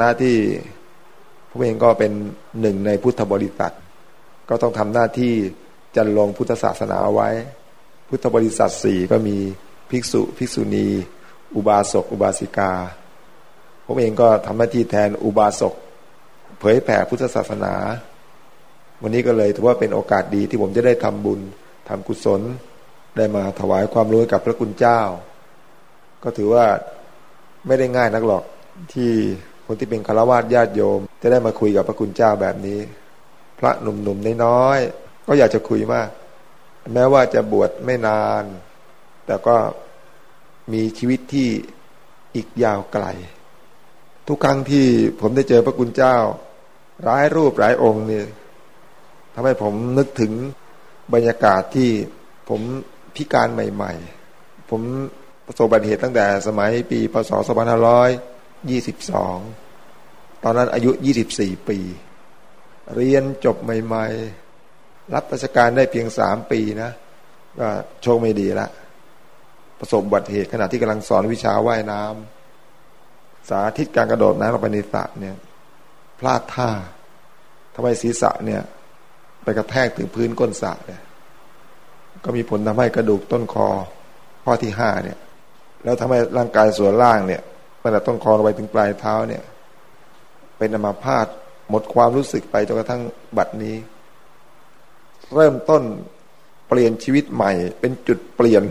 นฐานะที่ผมเองก็เป็นหนึ่งในพุทธบริษัท ก็ต้องทำหน้าที่จันลงพุทธศาสนาไว้ พุทธบริษัทสี่ก็มีภิกษุภิกษุณี อุบาสกอุบาสิกา ผมเองก็ทำหน้าที่แทนอุบาสกเผยแผ่พุทธศาสนา วันนี้ก็เลยถือว่าเป็นโอกาสดีที่ผมจะได้ทำบุญทำกุศล ได้มาถวายความรู้กับพระคุณเจ้า ก็ถือว่าไม่ได้ง่ายนักหรอกที่ คนที่เป็นคารวะญาติโยม จะได้มาคุยกับพระคุณเจ้าแบบนี้ พระหนุ่มๆน้อยๆก็อยากจะคุยมาก แม้ว่าจะบวชไม่นาน แต่ก็มีชีวิตที่อีกยาวไกล ทุกครั้งที่ผมได้เจอพระคุณเจ้า ร้ายรูปหลายองค์นี่ทำให้ผมนึกถึงบรรยากาศที่ผมพิการใหม่ ๆ ผมประสบอุบัติเหตุตั้งแต่สมัยปีพศ .2100 2522ตอนนั้นอายุ24ปี เรียนจบใหม่ ๆ รับราชการได้เพียงสามปีนะก็โชคไม่ดีละประสบอุบัติเหตุขณะที่กำลังสอนวิชาว่ายน้ำสาธิตการกระโดดน้ำลงไปในสระเนี่ย พลาดท่าทำให้ศีรษะเนี่ย ไปกระแทกถึงพื้นก้นสระเนี่ย ก็มีผลทำให้กระดูกต้นคอข้อที่ห้าเนี่ย แล้วทำให้ร่างกายส่วนล่างเนี่ย ตั้งแต่ต้นคอลงไปถึงปลายเท้าเนี่ย เป็นอัมาพาตหมดความรู้สึกไปจนกระทั่งบัดนี้ เริ่มต้นเปลี่ยนชีวิตใหม่ เป็นจุดเปลี่ยน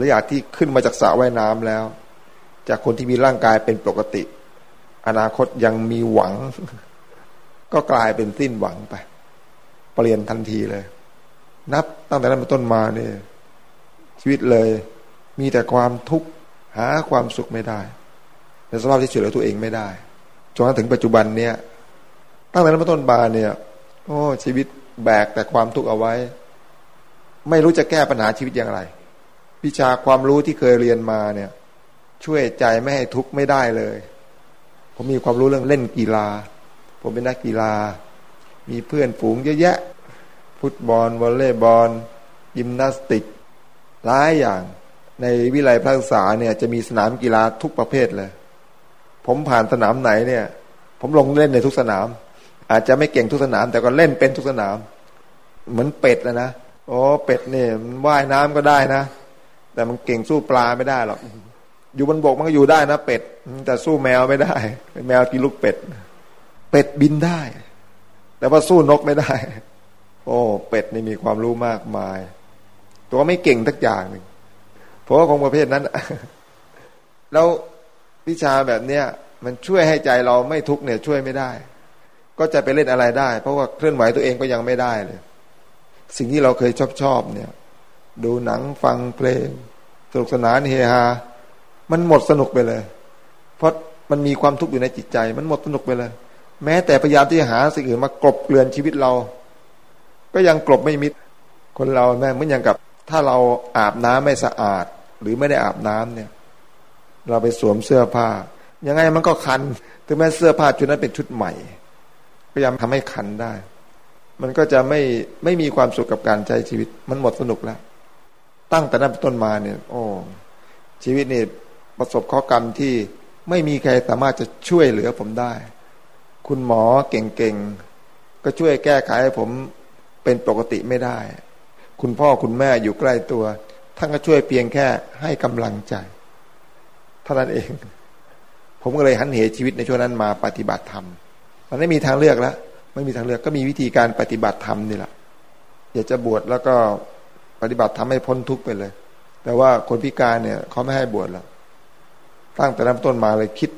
ระยะที่ขึ้นมาจากสระว่ายน้ำแล้ว จากคนที่มีร่างกายเป็นปกติ อนาคตยังมีหวัง ก็กลายเป็นสิ้นหวังไป เปลี่ยนทันทีเลย นับตั้งแต่นั้นเป็นต้นมาเนี่ยชีวิตเลย มีแต่ความทุกข์หาความสุขไม่ได้ ในสภาพที่ช่วยเหลือตัวเองไม่ได้จนถึงปัจจุบันเนี่ยตั้งแต่นั้นเป็นต้นมาเนี่ย โอ้ชีวิตแบกแต่ความทุกข์เอาไว้ ไม่รู้จะแก้ปัญหาชีวิตอย่างไร วิชาความรู้ที่เคยเรียนมาเนี่ย ช่วยใจไม่ให้ทุกข์ไม่ได้เลย ผมมีความรู้เรื่องเล่นกีฬา ผมเป็นนักกีฬา มีเพื่อนฝูงเยอะแยะ ฟุตบอลวอลเลย์บอลยิมนาสติกหลายอย่าง ในวิไลพระศึกษาเนี่ยจะมีสนามกีฬาทุกประเภทเลย ผมผ่านสนามไหนเนี่ย ผมลงเล่นในทุกสนาม อาจจะไม่เก่งทุกสนาม แต่ก็เล่นเป็นทุกสนาม เหมือนเป็ดนะนะโอ้เป็ดเนี่ยมันว่ายน้ำก็ได้นะ แต่มันเก่งสู้ปลาไม่ได้หรอกอยู่บนบกมันก็อยู่ได้นะเป็ด แต่สู้แมวไม่ได้ แมวกินลูกเป็ด เป็ดบินได้ แต่ว่าสู้นกไม่ได้ โอ้ เป็ดนี่มีความรู้มากมาย ตัวไม่เก่งทักอย่างหนึ่งเพราะว่าของประเภทนั้นแล้ว วิชาแบบเนี้ยมันช่วยให้ใจเราไม่ทุกเนี่ยช่วยไม่ได้ ก็จะไปเล่นอะไรได้ เพราะว่าเคลื่อนไหวตัวเองก็ยังไม่ได้เลย สิ่งที่เราเคยชอบชอบเนี่ย ดูหนังฟังเพลงสนุกสนานเฮฮา มันหมดสนุกไปเลย เพราะมันมีความทุกข์อยู่ในจิตใจ มันหมดสนุกไปเลย แม้แต่พยายามที่จะหาสิ่งอื่นมากลบเกลื่อนชีวิตเรา ก็ยังกลบไม่มิด คนเราแม่เหมือนอย่างกับ ถ้าเราอาบน้ำไม่สะอาด หรือไม่ได้อาบน้ำเนี่ย เราไปสวมเสื้อผ้า ยังไงมันก็คัน ถึงแม้เสื้อผ้าชุดนั้นเป็นชุดใหม่ พยายามทำให้คันได้ มันก็จะไม่ไม่มีความสุขกับการใช้ชีวิต มันหมดสนุกแล้ว ตั้งแต่นั้นต้นมาเนี่ย โอ้ ชีวิตนี่ประสบข้อกรรมที่ไม่มีใครสามารถจะช่วยเหลือผมได้ คุณหมอเก่งๆ ก็ช่วยแก้ไขให้ผมเป็นปกติไม่ได้ คุณพ่อคุณแม่อยู่ใกล้ตัว ท่านก็ช่วยเพียงแค่ให้กำลังใจ ท่านั้นเอง ผมก็เลยหันเหชีวิตในช่วงนั้นมาปฏิบัติธรรม มันไม่มีทางเลือกแล้ว ไม่มีทางเลือกก็มีวิธีการปฏิบัติธรรมนี่แหละ อยากจะบวชแล้วก็ปฏิบัติทำให้พ้นทุกข์ไปเลย แต่ว่าคนพิการเนี่ยเขาไม่ให้บวชแล้ว ตั้งแต่เริ่มต้นมาเลยคิด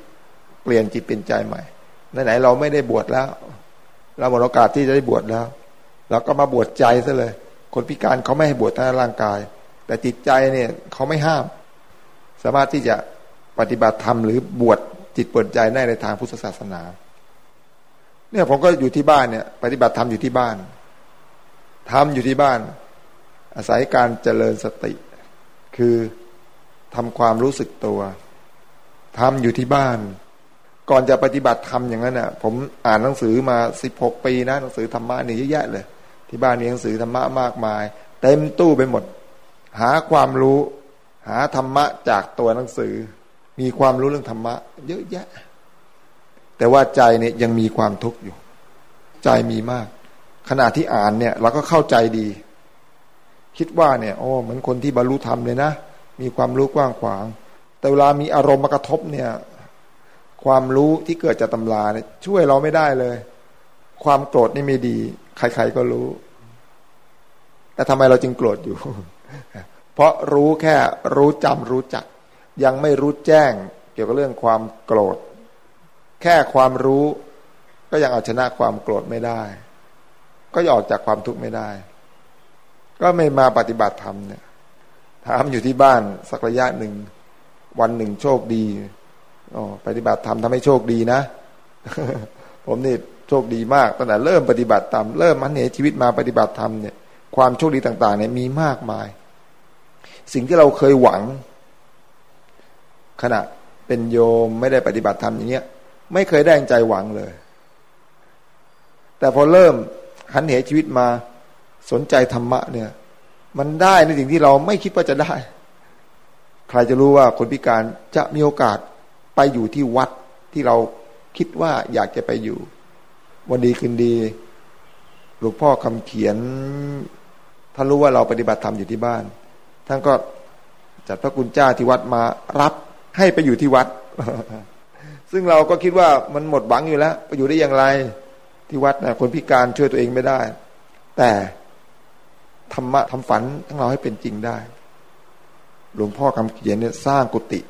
เปลี่ยนจิตเป็นใจใหม่ ไหนๆเราไม่ได้บวชแล้ว เราหมดโอกาสที่จะได้บวชแล้ว เราก็มาบวชใจซะเลย คนพิการเขาไม่ให้บวชทางร่างกาย แต่จิตใจเนี่ยเขาไม่ห้าม สามารถที่จะ ปฏิบัติธรรมหรือบวชจิตเปิดใจได้ในทางพุทธศาสนา เนี่ยผมก็อยู่ที่บ้านเนี่ย ปฏิบัติธรรมอยู่ที่บ้านทำอยู่ที่บ้าน อาศัยการเจริญสติ คือทำความรู้สึกตัวทำอยู่ที่บ้าน ก่อนจะปฏิบัติธรรมอย่างนั้นน่ะ ผมอ่านหนังสือมาสิบหกปีนะหนังสือธรรมะนี่เยอะแยะเลย ที่บ้านมีหนังสือธรรมะมากมาย เต็มตู้ไปหมด หาความรู้ หาธรรมะจากตัวหนังสือ มีความรู้เรื่องธรรมะ เยอะแยะ แต่ว่าใจเนี่ยยังมีความทุกข์อยู่ ใจมีมาก ขณะที่อ่านเนี่ย เราก็เข้าใจดี คิดว่าเนี่ยโอ้เหมือนคนที่บรรลุธรรมเลยนะ มีความรู้กว้างขวาง แต่เวลามีอารมณ์มากระทบเนี่ย ความรู้ที่เกิดจากตำราเนี่ยช่วยเราไม่ได้เลย ความโกรธนี่ไม่ดี ใครๆก็รู้ แต่ทำไมเราจึงโกรธอยู่ เพราะรู้แค่รู้จำรู้จัก ยังไม่รู้แจ้งเกี่ยวกับเรื่องความโกรธ แค่ความรู้ก็ยังเอาชนะความโกรธไม่ได้ ก็ออกจากความทุกข์ไม่ได้ ก็ไม่มาปฏิบัติธรรมเนี่ยถามอยู่ที่บ้านสักระยะหนึ่ง วันหนึ่งโชคดีอ๋อปฏิบัติธรรมทำให้โชคดีนะ ผมนี่โชคดีมากตั้งแต่เริ่มปฏิบัติธรรมเริ่มมันเหนชีวิตมาปฏิบัติธรรมเนี่ยความโชคดีต่าง ๆ เนี่ยมีมากมาย สิ่งที่เราเคยหวัง ขณะเป็นโยมไม่ได้ปฏิบัติธรรมอย่างเงี้ย ไม่เคยได้ใจหวังเลย แต่พอเริ่มหันเหชีวิตมาสนใจธรรมะเนี่ย มันได้ในสิ่งที่เราไม่คิดว่าจะได้ ใครจะรู้ว่าคนพิการจะมีโอกาสไปอยู่ที่วัดที่เราคิดว่าอยากจะไปอยู่ วันดีคืนดีหลวงพ่อคำเขียนท่านรู้ว่าเราปฏิบัติธรรมอยู่ที่บ้านท่านก็จัดพระกุณเจ้าที่วัดมารับ ให้ไปอยู่ที่วัด ซึ่งเราก็คิดว่ามันหมดหวังอยู่แล้ว ไปอยู่ได้อย่างไรที่วัดนะคนพิการช่วยตัวเองไม่ได้ แต่ธรรมะทำฝันทั้งเราให้เป็นจริงได้ หลวงพ่อคำเขียนเนี่ยสร้างกุฏิ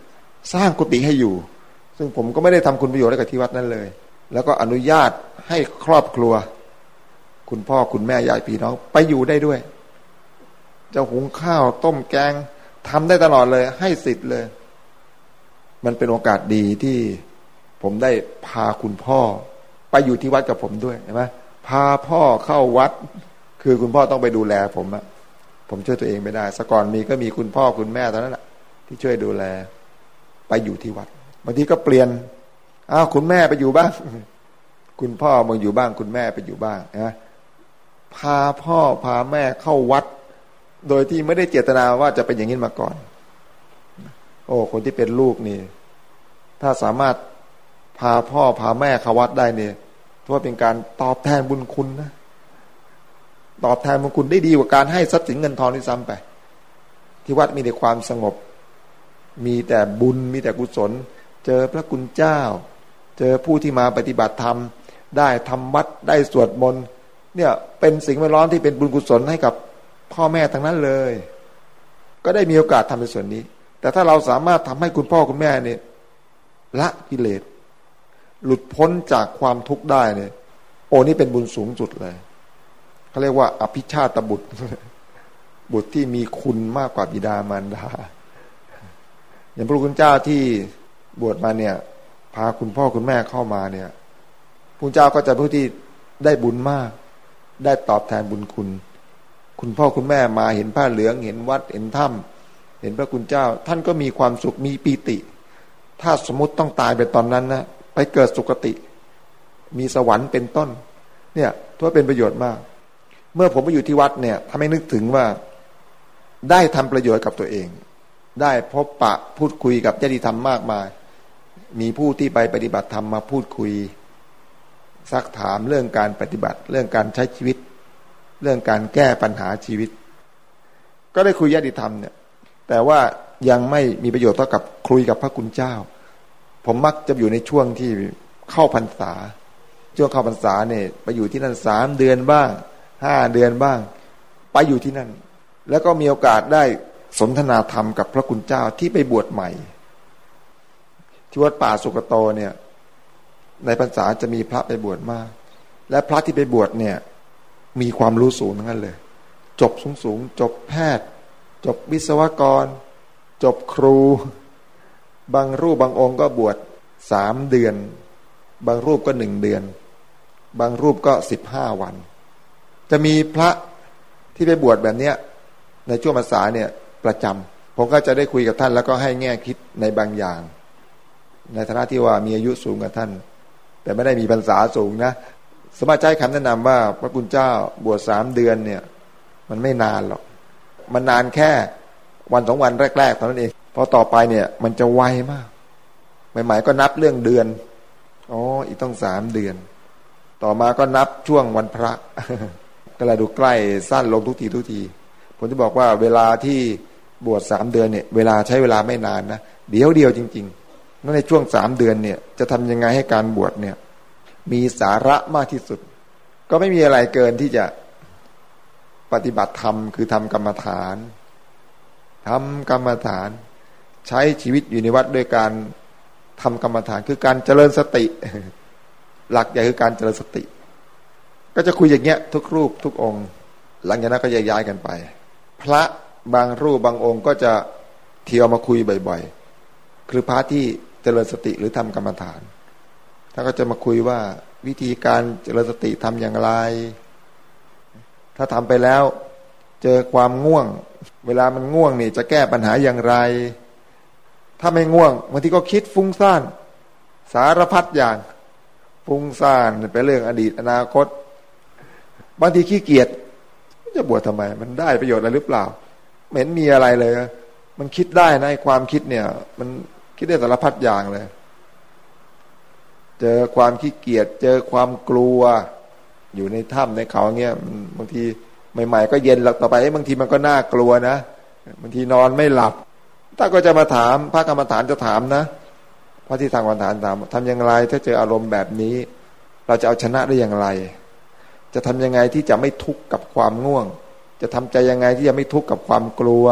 สร้างกุฏิให้อยู่ ซึ่งผมก็ไม่ได้ทำคุณประโยชน์ให้กับที่วัดนั้นเลย แล้วก็อนุญาตให้ครอบครัว คุณพ่อคุณแม่ยายพี่น้อง ไปอยู่ได้ด้วย จะหุงข้าวต้มแกงทำได้ตลอดเลย ให้สิทธิ์เลย มันเป็นโอกาสดีที่ผมได้พาคุณพ่อ ไปอยู่ที่วัดกับผมด้วยเห็นไหมพาพ่อเข้าวัด คือคุณพ่อต้องไปดูแลผมอะผมช่วยตัวเองไม่ได้สก่อนมีก็มีคุณพ่อคุณแม่ตอนนั้นแหละที่ช่วยดูแล ไปอยู่ที่วัดบางทีก็เปลี่ยนอ้าวคุณแม่ไปอยู่บ้าง คุณพ่อมึงอยู่บ้าง คุณแม่ไปอยู่บ้างนะพาพ่อพาแม่เข้าวัด โดยที่ไม่ได้เจตนาว่าจะเป็นอย่างนี้มาก่อน โอ้ คนที่เป็นลูกนี่ ถ้าสามารถพาพ่อพาแม่เข้าวัดได้เนี่ยถือว่าเป็นการตอบแทนบุญคุณนะตอบแทนบุญคุณได้ดีกว่าการให้ทรัพย์สินเงินทองที่ซ้ำไป ที่วัดมีแต่ความสงบ มีแต่บุญมีแต่กุศล เจอพระคุณเจ้า เจอผู้ที่มาปฏิบัติธรรม ได้ทำวัดได้สวดมนต์เนี่ยเป็นสิ่งแวดล้อมที่เป็นบุญกุศลให้กับพ่อแม่ทั้งนั้นเลย ก็ได้มีโอกาสทำในส่วนนี้ แต่ถ้าเราสามารถทำให้คุณพ่อคุณแม่เนี่ยละกิเลส หลุดพ้นจากความทุกข์ได้เนี่ย โอ้นี่เป็นบุญสูงสุดเลยเขาเรียกว่า อภิชาตบุตร บุตรที่มีคุณมากกว่าบิดามารดา อย่างพระคุณเจ้าที่บวชมาเนี่ย พาคุณพ่อคุณแม่เข้ามาเนี่ยพระเจ้าก็จะผู้ที่ได้บุญมาก ได้ตอบแทนบุญคุณ คุณพ่อคุณแม่มาเห็นผ้าเหลืองเห็นวัดเห็นถ้ำ เห็นพระคุณเจ้า ท่านก็มีความสุขมีปีติ ถ้าสมมติต้องตายไปตอนนั้นนะไปเกิดสุคติ มีสวรรค์เป็นต้น เนี่ยถือว่าเป็นประโยชน์มาก เมื่อผมไปอยู่ที่วัดเนี่ยทำให้นึกถึงว่าได้ทำประโยชน์กับตัวเอง ได้พบปะพูดคุยกับญาติธรรมมากมาย มีผู้ที่ไปปฏิบัติธรรมมาพูดคุยซักถามเรื่องการปฏิบัติ เรื่องการใช้ชีวิต เรื่องการแก้ปัญหาชีวิต ก็ได้คุยญาติธรรมเนี่ย แต่ว่ายังไม่มีประโยชน์เท่ากับคุยกับพระคุณเจ้า ผมมักจะอยู่ในช่วงที่เข้าพรรษา ช่วงเข้าพรรษาเนี่ยไปอยู่ที่นั่นสามเดือนบ้างห้าเดือนบ้าง ไปอยู่ที่นั่น แล้วก็มีโอกาสได้สนทนาธรรมกับพระคุณเจ้าที่ไปบวชใหม่ที่วัดป่าสุกโตเนี่ย ในพรรษาจะมีพระไปบวชมาก และพระที่ไปบวชเนี่ย มีความรู้สูงทั้งนั้นเลย จบสูงสูงจบแพทย์ จบวิศวกร จบครู บางรูปบางองค์ก็บวชสามเดือน บางรูปก็หนึ่งเดือน บางรูปก็สิบห้าวัน จะมีพระที่ไปบวชแบบเนี้ยในช่วงภาษาเนี่ยประจำผมก็จะได้คุยกับท่านแล้วก็ให้แง่คิดในบางอย่าง ในฐานะที่ว่ามีอายุสูงกับท่าน แต่ไม่ได้มีภาษาสูงนะสมาใจคำแนะนำว่าพระคุณเจ้าบวชสามเดือนเนี่ย มันไม่นานหรอก มันนานแค่วันสองวันแรกๆเท่านั้นเองพอต่อไปเนี่ย มันจะไวมากใหม่ๆก็นับเรื่องเดือนอ๋ออีกต้องสามเดือน ต่อมาก็นับช่วงวันพระก็เลยดูใกล้สั้นลงทุกทีทุกที ผมจะบอกว่าเวลาที่บวชสามเดือนเนี่ย เวลาใช้เวลาไม่นานนะเดียวเดียวจริงๆนั่นในช่วงสามเดือนเนี่ย จะทำยังไงให้การบวชเนี่ย มีสาระมากที่สุด ก็ไม่มีอะไรเกินที่จะ ปฏิบัติธรรมคือทำกรรมฐานทำกรรมฐาน ใช้ชีวิตอยู่ในวัดด้วยการทำกรรมฐานคือการเจริญสติ หลักใหญ่คือการเจริญสติ ก็จะคุยอย่างเงี้ย ทุกรูปทุกองค์ หลังจากนั้นก็ยกย้ายกันไป พระบางรูปบางองค์ก็จะเที่ยวมาคุยบ่อยๆ คือพระที่เจริญสติหรือทำกรรมฐานท่านก็จะมาคุยว่าวิธีการเจริญสติทำอย่างไร ถ้าทำไปแล้ว เจอความง่วง เวลามันง่วงนี่จะแก้ปัญหาอย่างไร ถ้าไม่ง่วงบางทีก็คิดฟุ้งซ่าน สารพัดอย่าง ฟุ้งซ่านเป็นเรื่องอดีตอนาคตบางทีขี้เกียจจะบวชทำไม มันได้ประโยชน์อะไรหรือเปล่าไม่เห็นมีอะไรเลย มันคิดได้นะความคิดเนี่ย มันคิดได้สารพัดอย่างเลย เจอความขี้เกียจเจอความกลัว อยู่ในถ้ำในเขาเงี้ยบางทีใหม่ๆก็เย็นหลับต่อไปบางทีมันก็น่ากลัวนะบางทีนอนไม่หลับถ้าก็จะมาถามพระกรรมฐานจะถามนะพระที่ทางกรรมฐานถามทำอย่างไรถ้าเจออารมณ์แบบนี้ เราจะเอาชนะได้อย่างไร จะทำยังไงที่จะไม่ทุกข์กับความง่วง จะทำใจยังไงที่จะไม่ทุกข์กับความกลัว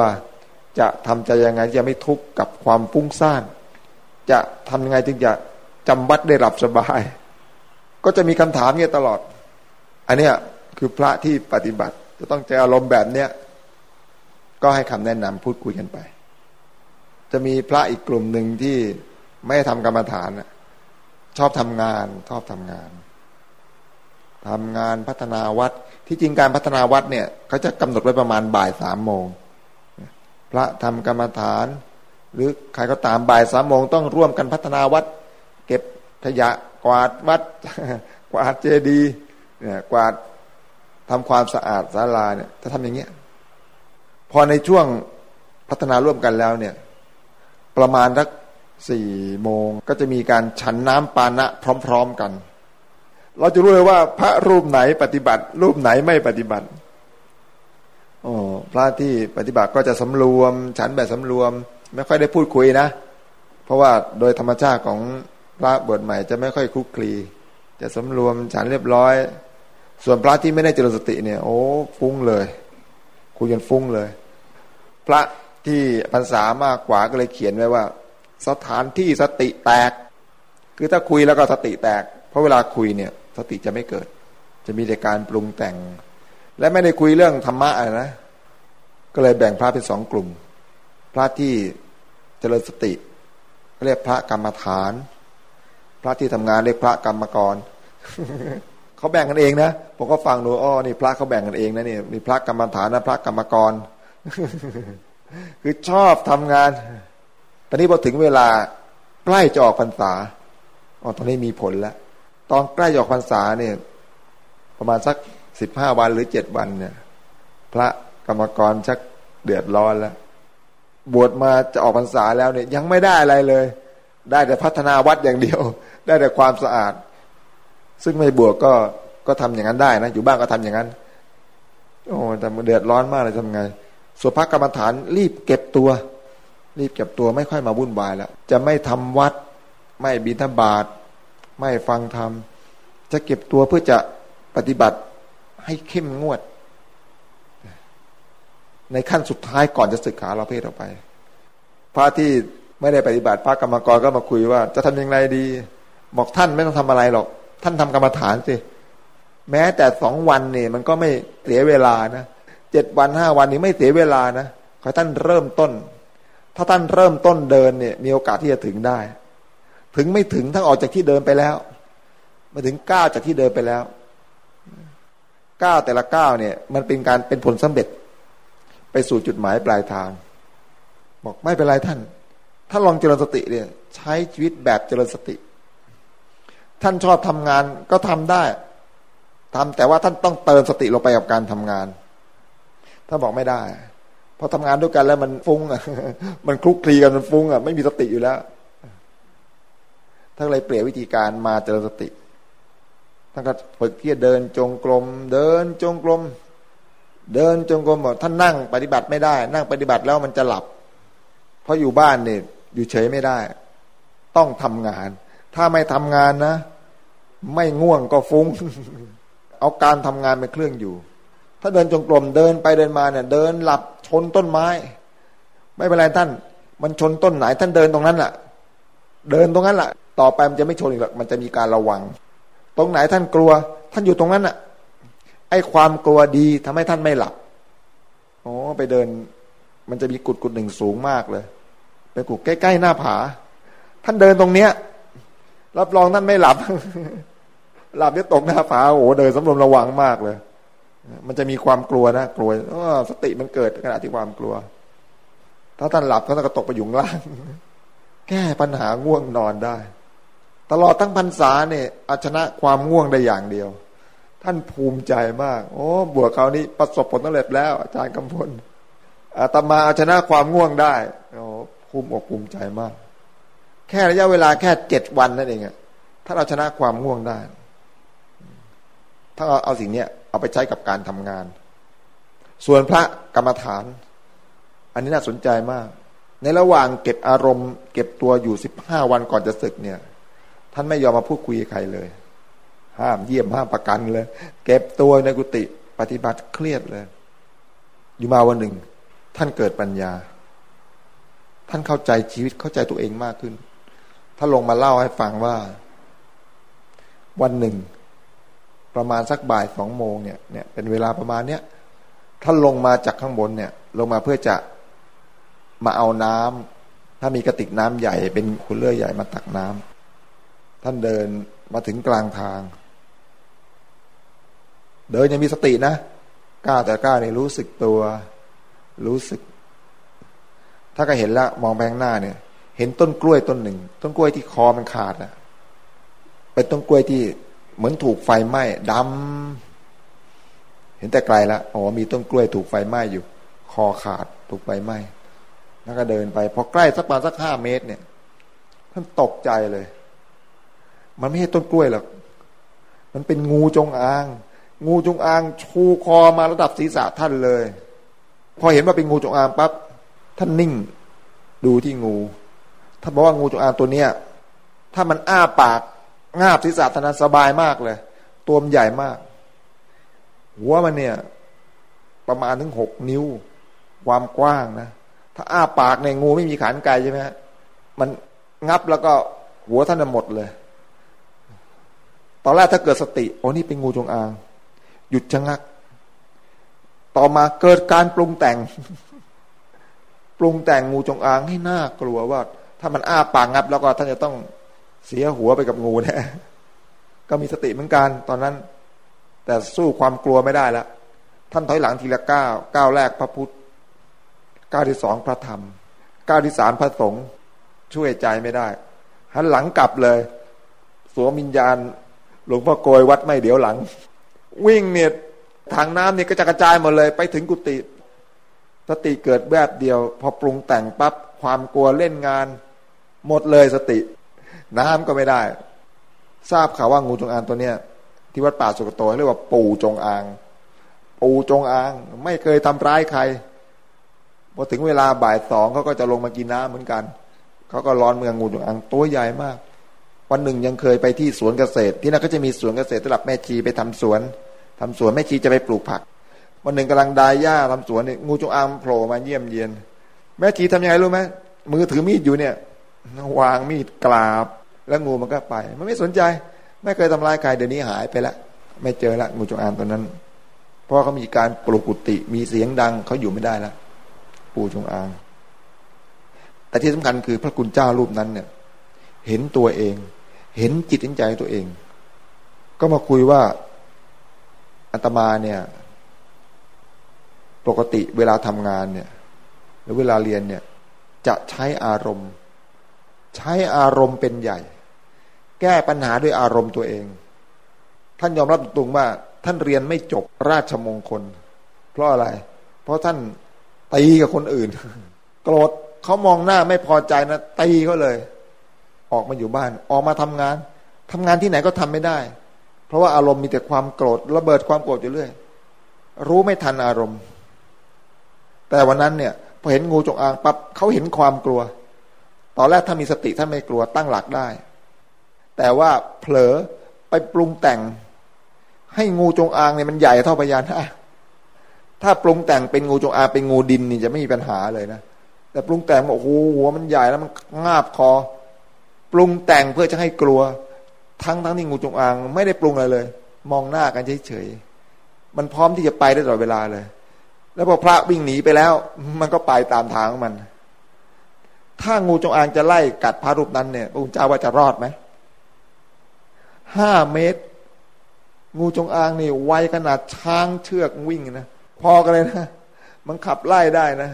จะทำใจยังไงที่จะไม่ทุกข์กับความฟุ้งซ่านจะทำยังไงจึงจะจำวัดได้หลับสบาย ก็จะมีคำถามเนี่ยตลอด อันเนี้ยคือพระที่ปฏิบัติ จะต้องเจออารมณ์แบบเนี้ยก็ให้คำแนะนำพูดคุยกันไป จะมีพระอีกกลุ่มหนึ่งที่ไม่ทำกรรมฐานชอบทำงาน ชอบทำงานทำงานพัฒนาวัด ที่จริงการพัฒนาวัดเนี่ยเขาจะกำหนดไว้ประมาณบ่ายสามโมงพระทำกรรมฐาน หรือใครก็ตามบ่ายสามโมงต้องร่วมกันพัฒนาวัด เก็บขยะกวาดวัดกวาดเจดีย์ เนี่ยกวาดทำความสะอาดศาลาเนี่ยถ้าทำอย่างเงี้ยพอในช่วงพัฒนาร่วมกันแล้วเนี่ย ประมาณสักสี่โมงก็จะมีการฉันน้ำปานะพร้อม ๆกัน เราจะรู้เลยว่าพระรูปไหนปฏิบัติ รูปไหนไม่ปฏิบัติโอ้พระที่ปฏิบัติก็จะสำรวม ฉันแบบสำรวม ไม่ค่อยได้พูดคุยนะ เพราะว่าโดยธรรมชาติของพระบทใหม่จะไม่ค่อยคุกคลี จะสำรวมฉันเรียบร้อย ส่วนพระที่ไม่ได้เจริญสติเนี่ย โอ้ฟุ้งเลย คุยกันฟุ้งเลย พระที่พรรษามากกว่าก็เลยเขียนไว้ว่า สถานที่สติแตก คือถ้าคุยแล้วก็สติแตก เพราะเวลาคุยเนี่ย สติจะไม่เกิด จะมีแต่การปรุงแต่ง และไม่ได้คุยเรื่องธรรมะอะไรนะ ก็เลยแบ่งพระเป็นสองกลุ่ม พระที่เจริญสติเรียกพระกรรมฐาน พระที่ทำงานเรียกพระกรรมกร เขาแบ่งกันเองนะผมก็ฟังดูอ๋อนี่พระเขาแบ่งกันเองนะนี่มีพระกรรมฐานนะพระกรรมกร คือชอบทำงาน ตอนนี้พอถึงเวลาใกล้จะออกพรรษาอ๋อตอนนี้มีผลแล้วตอนใกล้จะออกพรรษาเนี่ย ประมาณสักสิบห้าวันหรือเจ็ดวันเนี่ย พระกรรมกรชักเดือดร้อนแล้วบวชมาจะออกพรรษาแล้วเนี่ย ยังไม่ได้อะไรเลย ได้แต่พัฒนาวัดอย่างเดียว ได้แต่ความสะอาด ซึ่งไม่บวกก็ก็ทำอย่างนั้นได้นะอยู่บ้านก็ทำอย่างนั้น โอ้แต่เดือดร้อนมากเลยทำไงส่วนพระกรรมฐานรีบเก็บตัว รีบเก็บตัวไม่ค่อยมาวุ่นวายแล้วจะไม่ทำวัด ไม่บิณฑบาตไม่ฟังธรรมจะเก็บตัวเพื่อจะปฏิบัติให้เข้มงวด ในขั้นสุดท้ายก่อนจะศึกษาเราเพศออกไป พระที่ไม่ได้ปฏิบัติพระกรรมกรก็มาคุยว่า จะทำยังไงดี บอกท่านไม่ต้องทำอะไรหรอก ท่านทำกรรมฐานสิ แม้แต่สองวันนี่มันก็ไม่เสียเวลานะเจ็ดวันห้าวันนี้ไม่เสียเวลานะขอท่านเริ่มต้น ถ้าท่านเริ่มต้นเดินเนี่ย มีโอกาสที่จะถึงได้ ถึงไม่ถึงทั้งออกจากที่เดินไปแล้ว มาถึงก้าวจากที่เดินไปแล้วก้าวแต่ละก้าวเนี่ย มันเป็นการเป็นผลสำเร็จ ไปสู่จุดหมายปลายทาง บอกไม่เป็นไรท่าน ถ้าลองเจริญสติเนี่ย ใช้ชีวิตแบบเจริญสติ ท่านชอบทำงานก็ทำได้ทำแต่ว่าท่านต้องเติมสติลงไปกับการทำงานถ้าบอกไม่ได้พอทำงานด้วยกันแล้วมันฟุ้งอะมันคลุกคลีกันมันฟุ้งอะไม่มีสติอยู่แล้วท่านเลยเปลี่ยนวิธีการมาเจริญสติท่านก็ฝึกที่จะเดินจงกรมเดินจงกรมเดินจงกรมบอกท่านนั่งปฏิบัติไม่ได้ นั่งปฏิบัติแล้วมันจะหลับ เพราะอยู่บ้านเนี่ยอยู่เฉยไม่ได้ ต้องทำงาน ถ้าไม่ทำงานนะ ไม่ง่วงก็ฟุง้ง เอาการทำงานเป็นเครื่องอยู่ ถ้าเดินจงกรมเดินไปเดินมาเนี่ย เดินหลับชนต้นไม้ ไม่เป็นไรท่าน มันชนต้นไหน ท่านเดินตรงนั้นแหละเดินตรงนั้นแหละต่อไปมันจะไม่ชนอีกหรอกมันจะมีการระวัง ตรงไหนท่านกลัว ท่านอยู่ตรงนั้นอะ ไอ้ความกลัวดีทำให้ท่านไม่หลับโอ้ไปเดิน มันจะมีกุดกุดหนึ่งสูงมากเลยเป็นกุดใกล้ๆหน้าผา ท่านเดินตรงเนี้ย รับรองท่านไม่หลับ หลับเนี่ยตกหน้าผาโอ้เดินสำรวมระวังมากเลย มันจะมีความกลัวนะกลัวสติมันเกิดขณะที่ความกลัว ถ้าท่านหลับท่านก็ตกไปอยู่ล่าง แก้ปัญหาง่วงนอนได้ ตลอดทั้งพรรษาเนี่ยอาชนะความง่วงได้อย่างเดียว ท่านภูมิใจมาก โอ้บวกเขาวนี้ประสบผลสำเร็จแล้ว อาจารย์กำพลอาตมาอาชนะความง่วงได้โอ้ภูมิอกภูมิใจมาก แค่ระยะเวลาแค่เจ็ดวันนั่นเองอะถ้าเราชนะความง่วงได้ ถ้าเอาเอาสิ่งเนี้ยเอาไปใช้กับการทำงาน ส่วนพระกรรมฐาน อันนี้น่าสนใจมาก ในระหว่างเก็บอารมณ์ เก็บตัวอยู่สิบห้าวันก่อนจะศึกเนี่ย ท่านไม่ยอมมาพูดคุยกับใครเลย ห้ามเยี่ยมห้ามประกันเลย เก็บตัวในกุฏิปฏิบัติเครียดเลย อยู่มาวันหนึ่ง ท่านเกิดปัญญา ท่านเข้าใจชีวิตเข้าใจตัวเองมากขึ้น ท่านลงมาเล่าให้ฟังว่า วันหนึ่ง ประมาณสักบ่ายสองโมงเนี่ยเนี่ยเป็นเวลาประมาณเนี้ยท่านลงมาจากข้างบนเนี่ย ลงมาเพื่อจะมาเอาน้ำถ้ามีกระติกน้ำใหญ่ เป็นคุณเลื่อยใหญ่มาตักน้ำท่านเดินมาถึงกลางทาง เดินยังมีสตินะกล้าแต่กล้านี่รู้สึกตัว รู้สึก ถ้าก็เห็นล้วมองแบงหน้าเนี่ย เห็นต้นกล้วยต้นหนึ่ง ต้นกล้วยที่คอมันขาดนะเป็นต้นกล้วยที่เหมือนถูกไฟไหม้ดำเห็นแต่ไกลแล้วอ๋อมีต้นกล้วยถูกไฟไหม้อยู่ คอขาดถูกไฟไหม้แล้วก็เดินไปพอใกล้สักประมาณสักห้าเมตร เนี่ยท่านตกใจเลย มันไม่ใช่ต้นกล้วยหรอกมันเป็นงูจงอาง งูจงอางชูคอมาระดับศีรษะท่านเลย พอเห็นว่าเป็นงูจงอางปั๊บท่านนิ่ง ดูที่งู ท่านบอกว่างูจงอางตัวเนี้ยถ้ามันอ้าปากงาบศีรษะท่านสบายมากเลย ตัวมันใหญ่มาก หัวมันเนี่ย ประมาณถึงหกนิ้ว ความกว้างนะถ้าอ้าปากในงูไม่มีขานไกลใช่ไหมมันงับแล้วก็หัวท่านหมดเลย ตอนแรกถ้าเกิดสติโอ้นี่เป็นงูจงอาง หยุดชะงัก ต่อมาเกิดการปรุงแต่ง ปรุงแต่งงูจงอางให้น่ากลัวว่า ถ้ามันอ้าปากงับ แล้วก็ท่านจะต้องเสียหัวไปกับงูแน่ก็มีสติเหมือนกันตอนนั้น แต่สู้ความกลัวไม่ได้แล้วท่านถอยหลังทีละก้าวก้าวแรกพระพุทธก้าวที่สองพระธรรมก้าวที่สามพระสงฆ์ช่วยใจไม่ได้หันหลังกลับเลย สวมิญญาณ หลวงพ่อโกยวัดไม่เดี๋ยวหลัง วิ่งเนี่ยทางน้ำเนี่ยก็จะกระจายหมดเลย ไปถึงกุฏิสติเกิดแบบเดียว พอปรุงแต่งปั๊บความกลัวเล่นงาน หมดเลยสติ น้ำก็ไม่ได้ ทราบข่าวว่างูจงอางตัวเนี้ย ที่วัดป่าสุกโตเรียกว่าปู่จงอาง ปู่จงอาง ไม่เคยทำร้ายใครพอถึงเวลาบ่ายสองเขาก็จะลงมากินน้ำเหมือนกันเขาก็ร้อนเมืองงูจงอางตัวใหญ่มาก วันหนึ่งยังเคยไปที่สวนเกษตร ที่นั่นก็จะมีสวนเกษตรสำหรับแม่ชีไปทำสวนทำสวนแม่ชีจะไปปลูกผัก วันหนึ่งกำลังดายหญ้าทำสวนเนี่ยงูจงอางโผล่มาเยี่ยมเยียน แม่ชีทำยังไงรู้ไหมมือถือมีดอยู่เนี่ย วางมีดกราบ แล้วงูมันก็ไป มันไม่สนใจ ไม่เคยทำลายใครเดี๋ยวนี้หายไปละ ไม่เจอละงูจงอางตัวนั้น เพราะเขามีการปลุกกุฏิมีเสียงดังเขาอยู่ไม่ได้ละปูจงอาง แต่ที่สำคัญคือพระคุณเจ้ารูปนั้นเนี่ย เห็นตัวเอง เห็นจิตเห็นใจตัวเอง ก็มาคุยว่าอาตมาเนี่ย ปกติเวลาทำงานเนี่ย หรือเวลาเรียนเนี่ย จะใช้อารมณ์ ใช้อารมณ์เป็นใหญ่ แก้ปัญหาด้วยอารมณ์ตัวเอง ท่านยอมรับตรงว่าท่านเรียนไม่จบราชมงคล เพราะอะไร เพราะท่านตีกับคนอื่น โกรธเขามองหน้าไม่พอใจนะตีเขาเลย ออกมาอยู่บ้าน ออกมาทำงานทำงานที่ไหนก็ทำไม่ได้ เพราะว่าอารมณ์มีแต่ความโกรธระเบิดความโกรธอยู่เรื่อยรู้ไม่ทันอารมณ์ แต่วันนั้นเนี่ยพอเห็นงูจงอางปั๊บเขาเห็นความกลัว ตอนแรกถ้ามีสติท่านไม่กลัวตั้งหลักได้ แต่ว่าเผลอไปปรุงแต่ง ให้งูจงอางเนี่ยมันใหญ่เท่าพญานาคถ้าปรุงแต่งเป็นงูจงอางเป็นงูดินนี่จะไม่มีปัญหาเลยนะแต่ปรุงแต่งโอ้โหหัวมันใหญ่แล้วมันงาบคอ ปรุงแต่งเพื่อจะให้กลัว ทั้งทั้งที่งูจงอาง ไม่ได้ปรุงอะไรเลย มองหน้ากันเฉยๆมันพร้อมที่จะไปได้ตลอดเวลาเลย แล้วพอพระวิ่งหนีไปแล้ว มันก็ไปตามทางของมัน ถ้างูจงอางจะไล่กัดพระรูปนั้นเนี่ยพระคุณเจ้าว่าจะรอดไหมห้าเมตร งูจงอางนี่ไวขนาดช้างเชือกวิ่งนะพอกันเลยนะมันขับไล่ได้นะ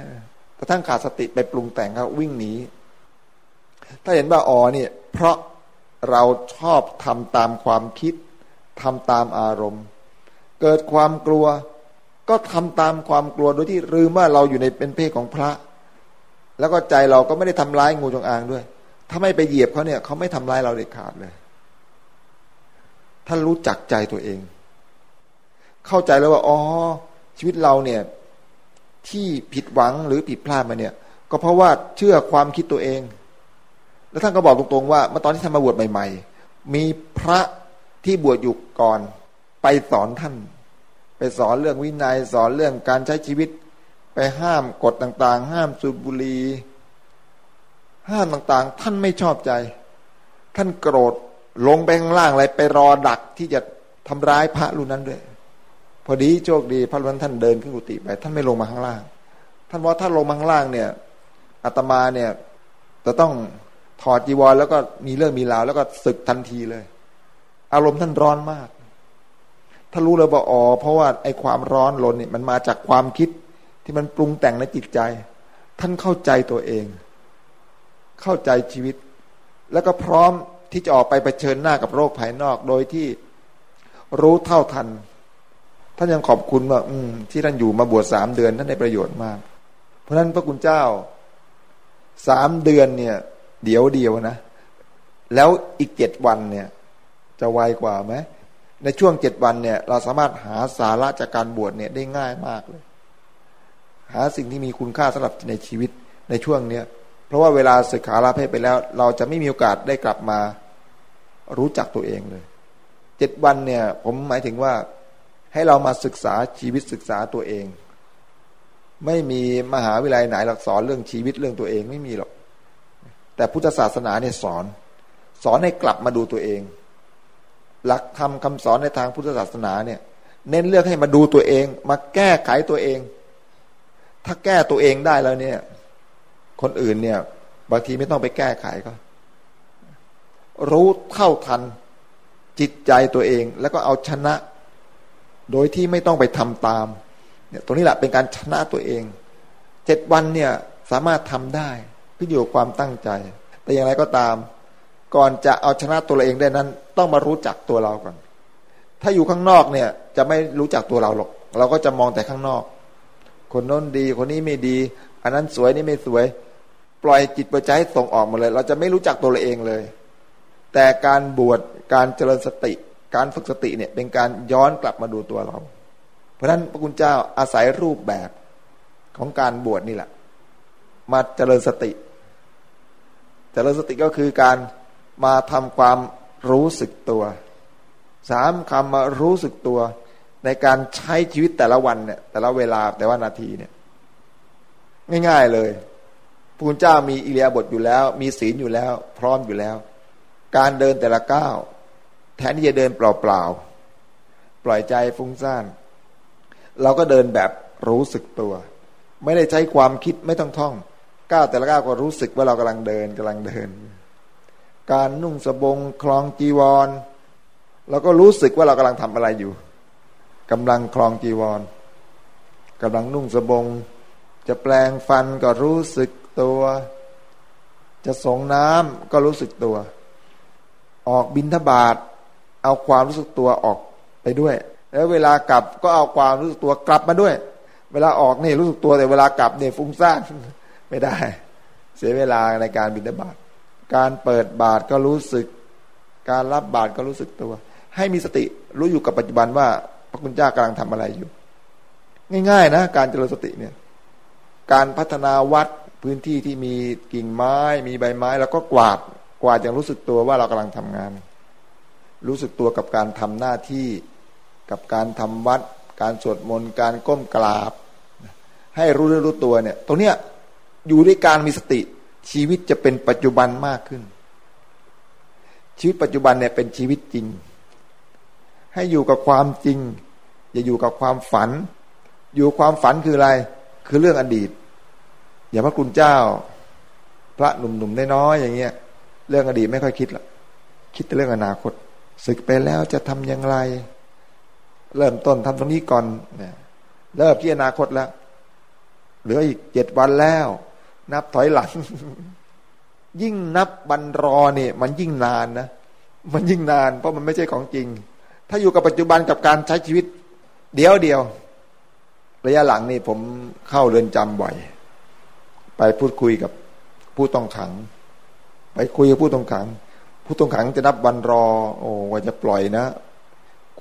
แต่ทั้งขาดสติไปปรุงแต่งเขาวิ่งหนีถ้าเห็นว่าอ๋อเนี่ย เพราะเราชอบทำตามความคิดทำตามอารมณ์ เกิดความกลัว ก็ทำตามความกลัวโดยที่ลืมว่าเราอยู่ในเป็นเพศของพระ แล้วก็ใจเราก็ไม่ได้ทำร้ายงูจงอางด้วย ถ้าไม่ไปเหยียบเขาเนี่ยเขาไม่ทำร้ายเราเด็ดขาดเลย ท่านรู้จักใจตัวเอง เข้าใจแล้วว่าอ๋อชีวิตเราเนี่ย ที่ผิดหวังหรือผิดพลาดมาเนี่ย ก็เพราะว่าเชื่อความคิดตัวเอง แล้วท่านก็บอกตรงๆว่าเมื่อตอนที่ท่านมาบวชใหม่ ๆ มีพระที่บวชอยู่ก่อน ไปสอนท่าน ไปสอนเรื่องวินัยสอนเรื่องการใช้ชีวิต ไปห้ามกฎต่าง ๆ ห้ามสูบบุหรี่ห้ามต่างๆ ท่านไม่ชอบใจ ท่านโกรธลงไปข้างล่างอะไรไปรอดักที่จะทำร้ายพระรุ่นนั้นด้วย พอดีโชคดี พระวันท่านเดินขึ้นกุฏิไป ท่านไม่ลงมาข้างล่าง ท่านว่าถ้าลงมาข้างล่างเนี่ยอาตมาเนี่ยจะต้องถอดจีวรแล้วก็มีเรื่องมีราว แล้วก็ศึกทันทีเลย อารมณ์ท่านร้อนมากถ้ารู้เลยว่าอ๋อเพราะว่าไอ้ความร้อนลนเนี่ยมันมาจากความคิด ที่มันปรุงแต่งในจิตใจ ท่านเข้าใจตัวเอง เข้าใจชีวิต แล้วก็พร้อมที่จะออกไปเผชิญหน้ากับโรคภายนอก โดยที่รู้เท่าทัน ท่านยังขอบคุณว่าอืม ที่ท่านอยู่มาบวชสามเดือนท่านได้ประโยชน์มาก เพราะฉะนั้นพระคุณเจ้าสามเดือนเนี่ย เดี๋ยวเดียวนะแล้วอีกเจ็ดวันเนี่ย จะไวกว่าไหมในช่วงเจ็ดวันเนี่ย เราสามารถหาสาระจากการบวชเนี่ยได้ง่ายมากเลย หาสิ่งที่มีคุณค่าสำหรับในชีวิตในช่วงเนี้ยเพราะว่าเวลาศึกษาลาเพศไปแล้ว เราจะไม่มีโอกาสได้กลับมารู้จักตัวเองเลยเจ็ดวันเนี่ย ผมหมายถึงว่าให้เรามาศึกษาชีวิตศึกษาตัวเอง ไม่มีมหาวิทยาลัยไหนหลักสอนเรื่องชีวิตเรื่องตัวเองไม่มีหรอก แต่พุทธศาสนาเนี่ยสอน สอนให้กลับมาดูตัวเอง หลักธรรมคาสอนในทางพุทธศาสนาเนี่ย เน้นเลือกให้มาดูตัวเอง มาแก้ไขตัวเอง ถ้าแก้ตัวเองได้แล้วเนี่ย คนอื่นเนี่ย บางทีไม่ต้องไปแก้ไขก็ รู้เท่าทันจิตใจตัวเอง แล้วก็เอาชนะ โดยที่ไม่ต้องไปทำตาม เนี่ย ตรงนี้แหละเป็นการชนะตัวเอง เจ็ดวันเนี่ยสามารถทำได้ขึ้นอยู่กับความตั้งใจ แต่อย่างไรก็ตาม ก่อนจะเอาชนะตัวเราเองได้นั้น ต้องมารู้จักตัวเราก่อน ถ้าอยู่ข้างนอกเนี่ย จะไม่รู้จักตัวเราหรอก เราก็จะมองแต่ข้างนอก คนโน้นดี คนนี้ไม่ดี อันนั้นสวยนี่ไม่สวย ปล่อยจิตปัจจัยส่งออกมาเลย เราจะไม่รู้จักตัวเราเองเลย แต่การบวชการเจริญสติ การฝึกสติเนี่ยเป็นการย้อนกลับมาดูตัวเรา เพราะฉะนั้นพระคุณเจ้าอาศัยรูปแบบของการบวชนี่แหละ มาเจริญสติ เจริญสติก็คือการมาทำความรู้สึกตัวสามคำมารู้สึกตัว ในการใช้ชีวิตแต่ละวันเนี่ย แต่ละเวลาแต่ว่านาทีเนี่ย ง่ายๆเลยพระคุณเจ้ามีอิเลียบทอยู่แล้ว มีศีลอยู่แล้ว พร้อมอยู่แล้ว การเดินแต่ละก้าวแทนที่จะเดินเปล่าๆปล่อยใจฟุ้งซ่าน เราก็เดินแบบรู้สึกตัว ไม่ได้ใช้ความคิดไม่ต้องท่องก้าวแต่ละก้าวก็รู้สึกว่าเรากำลังเดินกำลังเดิน การนุ่งสบงคลองจีวรเราก็รู้สึกว่าเรากำลังทำอะไรอยู่ กำลังคลองจีวรกำลังนุ่งสบง จะแปลงฟันก็รู้สึกตัว จะส่งน้ำก็รู้สึกตัว ออกบินทบาทเอาความรู้สึกตัวออกไปด้วย แล้วเวลากลับก็เอาความรู้สึกตัวกลับมาด้วย เวลาออกนี่รู้สึกตัวแต่เวลากลับเนี่ยฟุ้งซ่านไม่ได้ เสียเวลาในการบินทบาตการเปิดบาทก็รู้สึก การรับบาทก็รู้สึกตัว ให้มีสติรู้อยู่กับปัจจุบันว่า พระคุณเจ้ากำลังทำอะไรอยู่ ง่าย ๆ นะ การเจริญสติเนี่ย การพัฒนาวัดพื้นที่ที่มีกิ่งไม้ มีใบไม้ แล้วก็กวาดกวาดอย่างรู้สึกตัวว่าเรากำลังทำงาน รู้สึกตัวกับการทำหน้าที่กับการทำวัด การสวดมนต์การก้มกราบ ให้รู้เรื่องรู้ตัวเนี่ย ตรงเนี้ยอยู่ด้วยการมีสติชีวิตจะเป็นปัจจุบันมากขึ้น ชีวิตปัจจุบันเนี่ยเป็นชีวิตจริง ให้อยู่กับความจริง อย่าอยู่กับความฝัน อยู่ความฝันคืออะไร คือเรื่องอดีต อย่าพระคุณเจ้า พระหนุ่มๆน้อยๆอย่างเงี้ย เรื่องอดีตไม่ค่อยคิดหรอกคิดแต่เรื่องอนาคตศึกไปแล้วจะทำอย่างไร เริ่มต้นทำตรงนี้ก่อนเนี่ยเริ่มที่อนาคตแล้วเหลืออีกเจ็ดวันแล้ว นับถอยหลัง ยิ่งนับบันรอเนี่ย มันยิ่งนานนะมันยิ่งนาน เพราะมันไม่ใช่ของจริง ถ้าอยู่กับปัจจุบันกับการใช้ชีวิต เดียวเดียว ระยะหลังนี่ผมเข้าเรือนจำบ่อย ไปพูดคุยกับผู้ต้องขัง ไปคุยกับผู้ต้องขัง ผู้ต้องขังจะนับวันรอ โอ้ว่าจะปล่อยนะ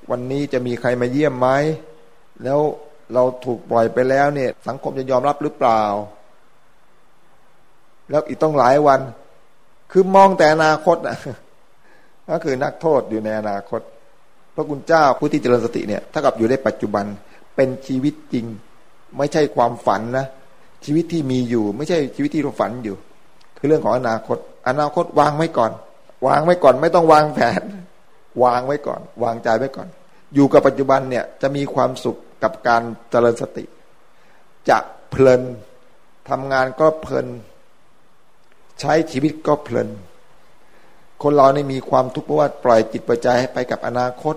วันนี้จะมีใครมาเยี่ยมไหมแล้วเราถูกปล่อยไปแล้วเนี่ย สังคมจะยอมรับหรือเปล่า แล้วอีกต้องหลายวัน คือมองแต่อนาคตนะก็คือนักโทษอยู่ในอนาคต พระคุณเจ้าผู้ที่เจริญสติเนี่ยถ้ากับอยู่ในปัจจุบันเป็นชีวิตจริง ไม่ใช่ความฝันนะชีวิตที่มีอยู่ ไม่ใช่ชีวิตที่เราฝันอยู่ คือเรื่องของอนาคต อนาคตวางไว้ก่อน วางไว้ก่อนไม่ต้องวางแผน วางไว้ก่อน วางใจไว้ก่อน อยู่กับปัจจุบันเนี่ยจะมีความสุขกับการเจริญสติ จะเพลินทำงานก็เพลิน ใช้ชีวิตก็เพลิน คนเรานี่มีความทุกข์เพราะว่าปล่อยจิตปล่อยใจให้ไปกับอนาคต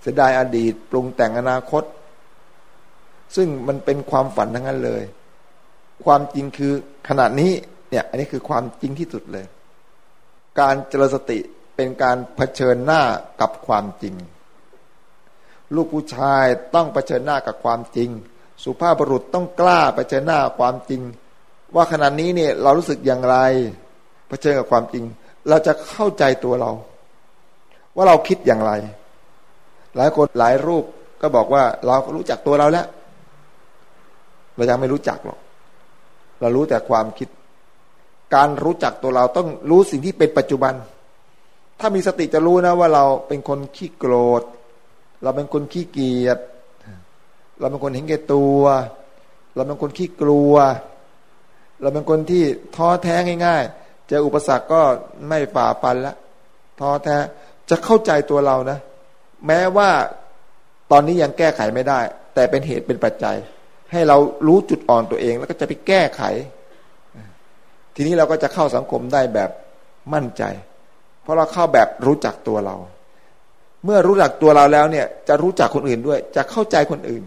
เสียดายอดีต ปรุงแต่งอนาคต ซึ่งมันเป็นความฝันทั้งนั้นเลย ความจริงคือขณะนี้เนี่ยอันนี้คือความจริงที่สุดเลย การเจริญสติเป็นการเผชิญหน้ากับความจริง ลูกผู้ชายต้องเผชิญหน้ากับความจริง สุภาพบุรุษต้องกล้าเผชิญหน้าความจริง ว่าขณะนี้เนี่ยเรารู้สึกอย่างไรเผชิญกับความจริง เราจะเข้าใจตัวเรา ว่าเราคิดอย่างไร หลายคนหลายรูปก็บอกว่า เรารู้จักตัวเราแล้ว เรายังไม่รู้จักหรอก เรารู้แต่ความคิด การรู้จักตัวเราต้องรู้สิ่งที่เป็นปัจจุบัน ถ้ามีสติจะรู้นะว่าเราเป็นคนขี้โกรธ เราเป็นคนขี้เกียจ เราเป็นคนเห็นแก่ตัว เราเป็นคนขี้กลัว เราเป็นคนที่ท้อแท้ง่าย ๆ เจออุปสรรคก็ไม่ฝ่าฟันละท้อแท้จะเข้าใจตัวเรานะ แม้ว่าตอนนี้ยังแก้ไขไม่ได้ แต่เป็นเหตุเป็นปัจจัย ให้เรารู้จุดอ่อนตัวเอง แล้วก็จะไปแก้ไข ทีนี้เราก็จะเข้าสังคมได้แบบมั่นใจ เพราะเราเข้าแบบรู้จักตัวเรา เมื่อรู้จักตัวเราแล้วเนี่ย จะรู้จักคนอื่นด้วย จะเข้าใจคนอื่น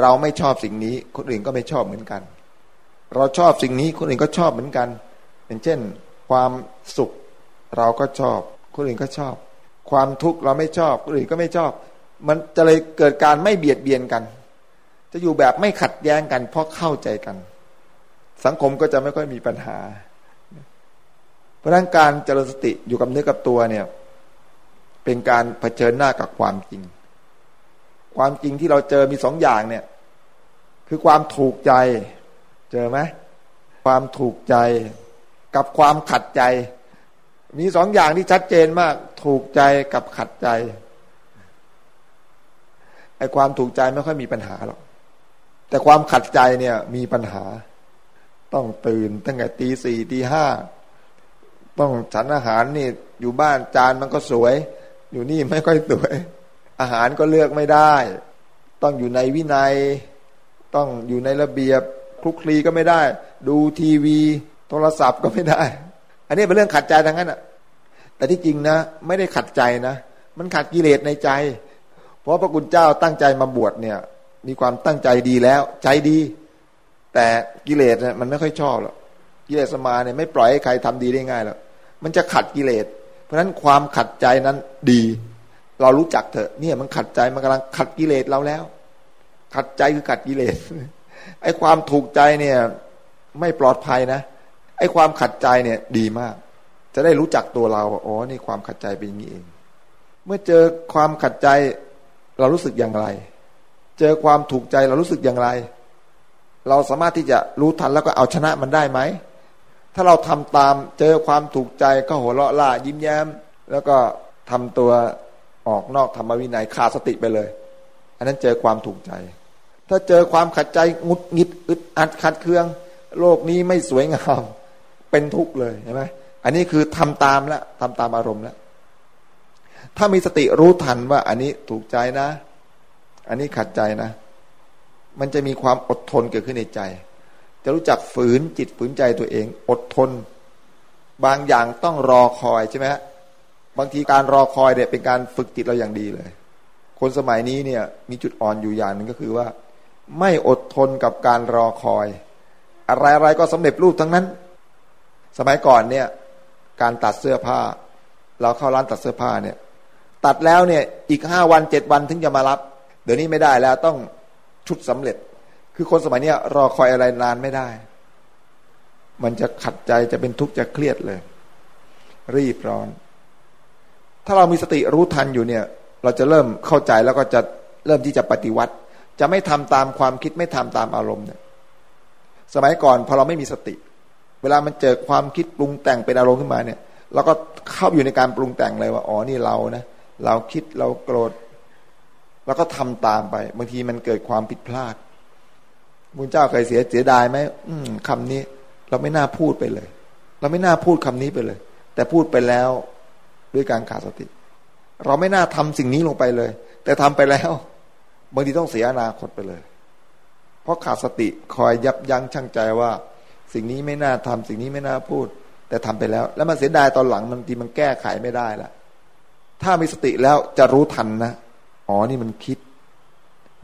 เราไม่ชอบสิ่งนี้ คนอื่นก็ไม่ชอบเหมือนกัน เราชอบสิ่งนี้คนอื่นก็ชอบเหมือนกัน อย่างเช่น ความสุขเราก็ชอบ คนอื่นก็ชอบ ความทุกข์เราไม่ชอบ คนอื่นก็ไม่ชอบ มันจะเลยเกิดการไม่เบียดเบียนกัน จะอยู่แบบไม่ขัดแย้งกัน เพราะเข้าใจกัน สังคมก็จะไม่ค่อยมีปัญหา เพราะนั้นการเจริญสติอยู่กับเนื้อกับตัวเนี่ย เป็นการเผชิญหน้ากับความจริง ความจริงที่เราเจอมีสองอย่างเนี่ย คือความถูกใจ เจอไหมความถูกใจ กับความขัดใจ มีสองอย่างที่ชัดเจนมาก ถูกใจกับขัดใจไอ้ความถูกใจไม่ค่อยมีปัญหาหรอกแต่ความขัดใจเนี่ยมีปัญหา ต้องตื่นตั้งแต่ตีสี่ตีห้าต้องฉันอาหารนี่อยู่บ้านจานมันก็สวย อยู่นี่ไม่ค่อยสวย อาหารก็เลือกไม่ได้ ต้องอยู่ในวินัย ต้องอยู่ในระเบียบคลุกคลีก็ไม่ได้ ดูทีวี โทรศัพท์ก็ไม่ได้ อันนี้เป็นเรื่องขัดใจทั้งนั้นอะ แต่ที่จริงนะ ไม่ได้ขัดใจนะ มันขัดกิเลสในใจ เพราะพระคุณเจ้าตั้งใจมาบวชเนี่ย มีความตั้งใจดีแล้ว ใจดี แต่กิเลสเนี่ยมันไม่ค่อยชอบหรอก กิเลสมาเนี่ยไม่ปล่อยให้ใครทำดีได้ง่ายหรอก มันจะขัดกิเลส เพราะฉะนั้นความขัดใจนั้นดี เรารู้จักเถอะ เนี่ยมันขัดใจ มันกำลังขัดกิเลสเราแล้ว ขัดใจคือขัดกิเลส ไอ้ความถูกใจเนี่ย ไม่ปลอดภัยนะ ไอ้ความขัดใจเนี่ยดีมาก จะได้รู้จักตัวเราอ๋อนี่ความขัดใจเป็นอย่างนี้เอง เมื่อเจอความขัดใจเรารู้สึกอย่างไร เจอความถูกใจเรารู้สึกอย่างไร เราสามารถที่จะรู้ทันแล้วก็เอาชนะมันได้ไหม ถ้าเราทำตามเจอความถูกใจก็หัวเราะล่ายิ้มแย้ม แล้วก็ทำตัวออกนอกธรรมวินัยขาดสติไปเลย อันนั้นเจอความถูกใจ ถ้าเจอความขัดใจงุดงิดอึดอัดขัดเคือง โลกนี้ไม่สวยงาม เป็นทุกข์เลยใช่ไหมอันนี้คือทำตามแล้วทำตามอารมณ์แล้วถ้ามีสติรู้ทันว่า อันนี้ถูกใจนะ อันนี้ขัดใจนะ มันจะมีความอดทนเกิดขึ้นในใจ จะรู้จักฝืนจิตฝืนใจตัวเอง อดทน บางอย่างต้องรอคอยใช่ไหมฮะบางทีการรอคอยเนี่ยเป็นการฝึกจิตเราอย่างดีเลย คนสมัยนี้เนี่ยมีจุดอ่อนอยู่อย่างหนึ่งก็คือว่า ไม่อดทนกับการรอคอย อะไรๆก็สำเร็จรูปทั้งนั้น สมัยก่อนเนี่ย การตัดเสื้อผ้า เราเข้าร้านตัดเสื้อผ้าเนี่ย ตัดแล้วเนี่ยอีกห้าวันเจ็ดวันถึงจะมารับ เดี๋ยวนี้ไม่ได้แล้วต้องชุดสำเร็จ คือคนสมัยนี้รอคอยอะไรนานไม่ได้ มันจะขัดใจจะเป็นทุกข์จะเครียดเลย รีบร้อน ถ้าเรามีสติรู้ทันอยู่เนี่ย เราจะเริ่มเข้าใจแล้วก็จะเริ่มที่จะปฏิวัติ จะไม่ทำตามความคิดไม่ทำตามอารมณ์เนี่ย สมัยก่อนพอเราไม่มีสติ เวลามันเจอความคิดปรุงแต่งเป็นอารมณ์ขึ้นมาเนี่ยเราก็เข้าอยู่ในการปรุงแต่งเลยว่าอ๋อนี่เรานะเราคิดเราโกรธแล้วก็ทำตามไป บางทีมันเกิดความผิดพลาดมุนเจ้าเคยเสียเสียดายไหมคำนี้เราไม่น่าพูดไปเลย เราไม่น่าพูดคำนี้ไปเลย แต่พูดไปแล้วด้วยการขาดสติ เราไม่น่าทำสิ่งนี้ลงไปเลย แต่ทำไปแล้วบางทีต้องเสียอนาคตไปเลย เพราะขาดสติคอยยับยั้งชั่งใจว่า สิ่งนี้ไม่น่าทำสิ่งนี้ไม่น่าพูด แต่ทำไปแล้ว แล้วมันเสียดายตอนหลังบางทีมันแก้ไขไม่ได้ละถ้ามีสติแล้วจะรู้ทันนะอ๋อนี่มันคิด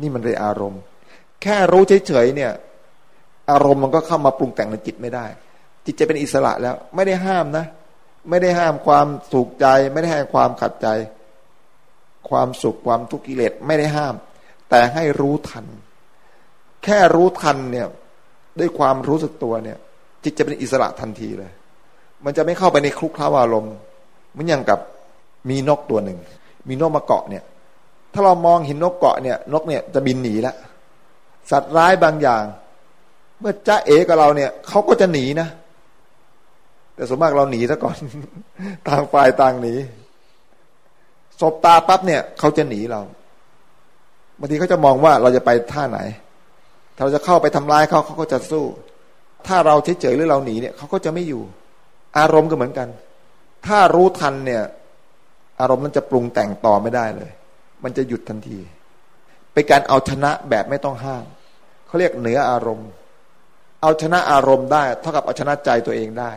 นี่มันเลยอารมณ์ แค่รู้เฉยๆเนี่ย อารมณ์มันก็เข้ามาปรุงแต่งในจิตไม่ได้ จิตจะเป็นอิสระแล้ว ไม่ได้ห้ามนะ ไม่ได้ห้ามความสุขใจ ไม่ได้ห้ามความขัดใจ ความสุขความทุกข์กิเลสไม่ได้ห้าม แต่ให้รู้ทัน แค่รู้ทันเนี่ย ด้วยความรู้สึกตัวเนี่ย จิตจะเป็นอิสระทันทีเลย มันจะไม่เข้าไปในคลุกคล้าอารมณ์เหมือนอย่างกับมีนกตัวหนึ่ง มีนกมาเกาะเนี่ย ถ้าเรามองเห็นนกเกาะเนี่ย นกเนี่ยจะบินหนีละสัตว์ร้ายบางอย่าง เมื่อจ้าเอกับเราเนี่ยเขาก็จะหนีนะแต่สมมติเราหนีซะก่อน ต่างฝ่ายต่างหนีศบตาปั๊บเนี่ย เขาจะหนีเราบางทีเขาจะมองว่าเราจะไปท่าไหน ถ้าเราจะเข้าไปทำร้ายเขาเขาก็จะสู้ ถ้าเราเฉยๆหรือเราหนีเนี่ยเขาก็จะไม่อยู่ อารมณ์ก็เหมือนกัน ถ้ารู้ทันเนี่ย อารมณ์มันจะปรุงแต่งต่อไม่ได้เลย มันจะหยุดทันทีเป็นการเอาชนะแบบไม่ต้องห้ามเขาเรียกเหนืออารมณ์ เอาชนะอารมณ์ได้ เท่ากับเอาชนะใจตัวเองได้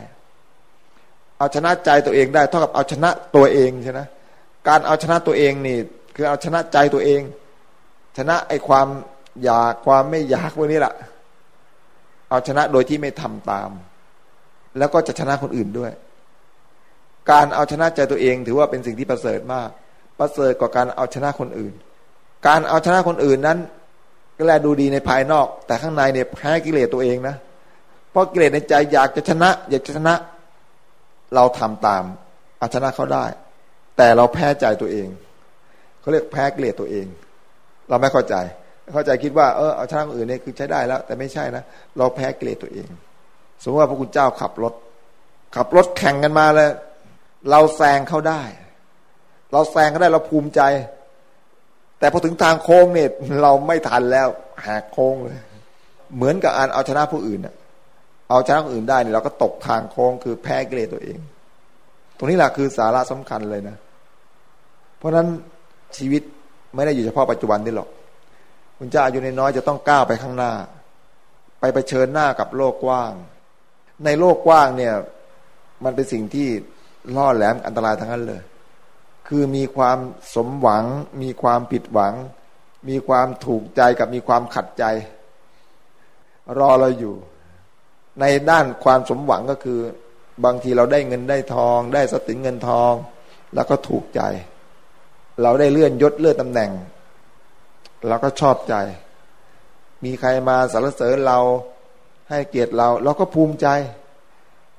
เอาชนะใจตัวเองได้ เท่ากับเอาชนะตัวเองใช่ไหมการเอาชนะตัวเองนี่ คือเอาชนะใจตัวเอง ชนะไอ้ความ อยากความไม่อยากพวกนี้แหละเอาชนะโดยที่ไม่ทำตาม แล้วก็จะชนะคนอื่นด้วย การเอาชนะใจตัวเองถือว่าเป็นสิ่งที่ประเสริฐมาก ประเสริฐกว่าการเอาชนะคนอื่น การเอาชนะคนอื่นนั้น ก็แลดูดีในภายนอก แต่ข้างในเนี่ยแพ้กิเลสตัวเองนะเพราะกิเลสในใจอยากจะชนะ อยากจะชนะ เราทำตามเอาชนะเขาได้ แต่เราแพ้ใจตัวเองเขาเรียกแพ้กิเลสตัวเอง เราไม่เข้าใจ เข้าใจคิดว่าเออเอาชนะคนอื่นเนี่ยคือใช้ได้แล้ว แต่ไม่ใช่นะเราแพ้กิเลสตัวเอง สมมติว่าพระคุณเจ้าขับรถ ขับรถแข่งกันมาเลย เราแซงเขาได้ เราแซงเขาได้เราภูมิใจ แต่พอถึงทางโค้งเนี่ยเราไม่ทันแล้วหกโค้งเลย เหมือนกับการเอาชนะผู้อื่นเอาชนะคนอื่นได้เนี่ยเราก็ตกทางโค้งคือแพ้กิเลสตัวเอง ตรงนี้แหละคือสาระสำคัญเลยนะ เพราะฉะนั้นชีวิตไม่ได้อยู่เฉพาะปัจจุบันนี่หรอก คุณเจ้าอายุน้อยจะต้องก้าวไปข้างหน้า ไปไปเชิญหน้ากับโลกกว้าง ในโลกกว้างเนี่ย มันเป็นสิ่งที่ล่อแหลมอันตรายทั้งนั้นเลย คือมีความสมหวัง มีความผิดหวัง มีความถูกใจกับมีความขัดใจ รอเราอยู่ ในด้านความสมหวังก็คือบางทีเราได้เงินได้ทอง ได้สติเงินทอง แล้วก็ถูกใจ เราได้เลื่อนยศเลื่อนตำแหน่ง เราก็ชอบใจ มีใครมาสรรเสริญเราให้เกียรติเรา เราก็ภูมิใจ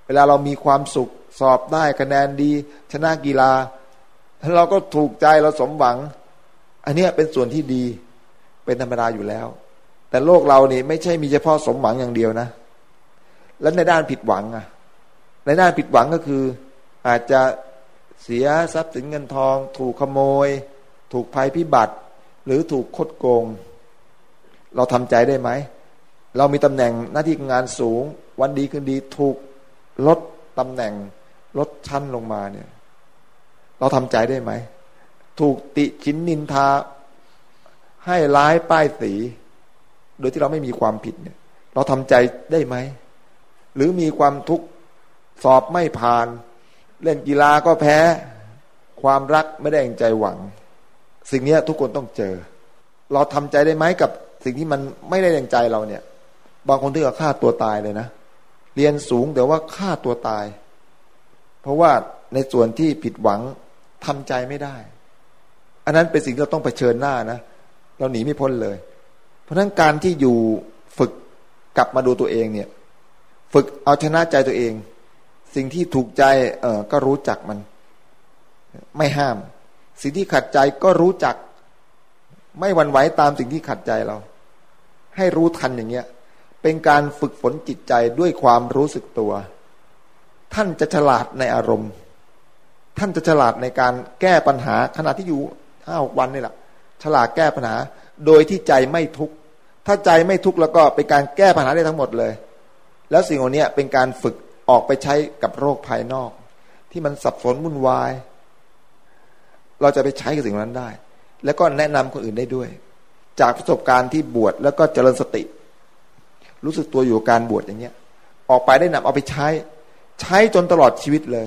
เวลาเรามีความสุขสอบได้คะแนนดี ชนะกีฬา เราก็ถูกใจเราสมหวัง อันนี้เป็นส่วนที่ดีเป็นธรรมดาอยู่แล้ว แต่โลกเรานี่ไม่ใช่มีเฉพาะสมหวังอย่างเดียวนะ แล้วในด้านผิดหวังอะในด้านผิดหวังก็คือ อาจจะเสียทรัพย์สินเงินทอง ถูกขโมย ถูกภัยพิบัติ หรือถูกคดโกง เราทำใจได้ไหม เรามีตำแหน่งหน้าที่งานสูง วันดีคืนดีถูกลดตำแหน่ง ลดชั้นลงมาเนี่ย เราทำใจได้ไหม ถูกติชินนินทา ให้ร้ายป้ายสี โดยที่เราไม่มีความผิดเนี่ย เราทำใจได้ไหม หรือมีความทุกข์สอบไม่ผ่าน เล่นกีฬาก็แพ้ ความรักไม่ได้อย่างใจหวัง สิ่งนี้ทุกคนต้องเจอ เราทำใจได้ไหมกับสิ่งที่มันไม่ได้อย่างใจเราเนี่ย บางคนที่ก็ฆ่าตัวตายเลยนะ เรียนสูงแต่ว่าฆ่าตัวตาย เพราะว่าในส่วนที่ผิดหวังทำใจไม่ได้ อันนั้นเป็นสิ่งที่เราต้องเผชิญหน้านะ เราหนีไม่พ้นเลย เพราะฉะนั้นการที่อยู่ฝึกกลับมาดูตัวเองเนี่ย ฝึกเอาชนะใจตัวเอง สิ่งที่ถูกใจเออก็รู้จักมัน ไม่ห้าม สิ่งที่ขัดใจก็รู้จัก ไม่หวั่นไหวตามสิ่งที่ขัดใจเรา ให้รู้ทันอย่างเงี้ย เป็นการฝึกฝนจิตใจด้วยความรู้สึกตัว ท่านจะฉลาดในอารมณ์ ท่านจะฉลาดในการแก้ปัญหาขณะที่อยู่ห้าวันนี่แหละฉลาดแก้ปัญหา โดยที่ใจไม่ทุกข์ถ้าใจไม่ทุกข์แล้วก็เป็นการแก้ปัญหาได้ทั้งหมดเลย แล้วสิ่งเหล่านี้เป็นการฝึกออกไปใช้กับโรคภายนอก ที่มันสับสนวุ่นวาย เราจะไปใช้กับสิ่งนั้นได้ แล้วก็แนะนำคนอื่นได้ด้วย จากประสบการณ์ที่บวชแล้วก็เจริญสติ รู้สึกตัวอยู่กับการบวชอย่างเงี้ย ออกไปได้นำเอาไปใช้ ใช้จนตลอดชีวิตเลย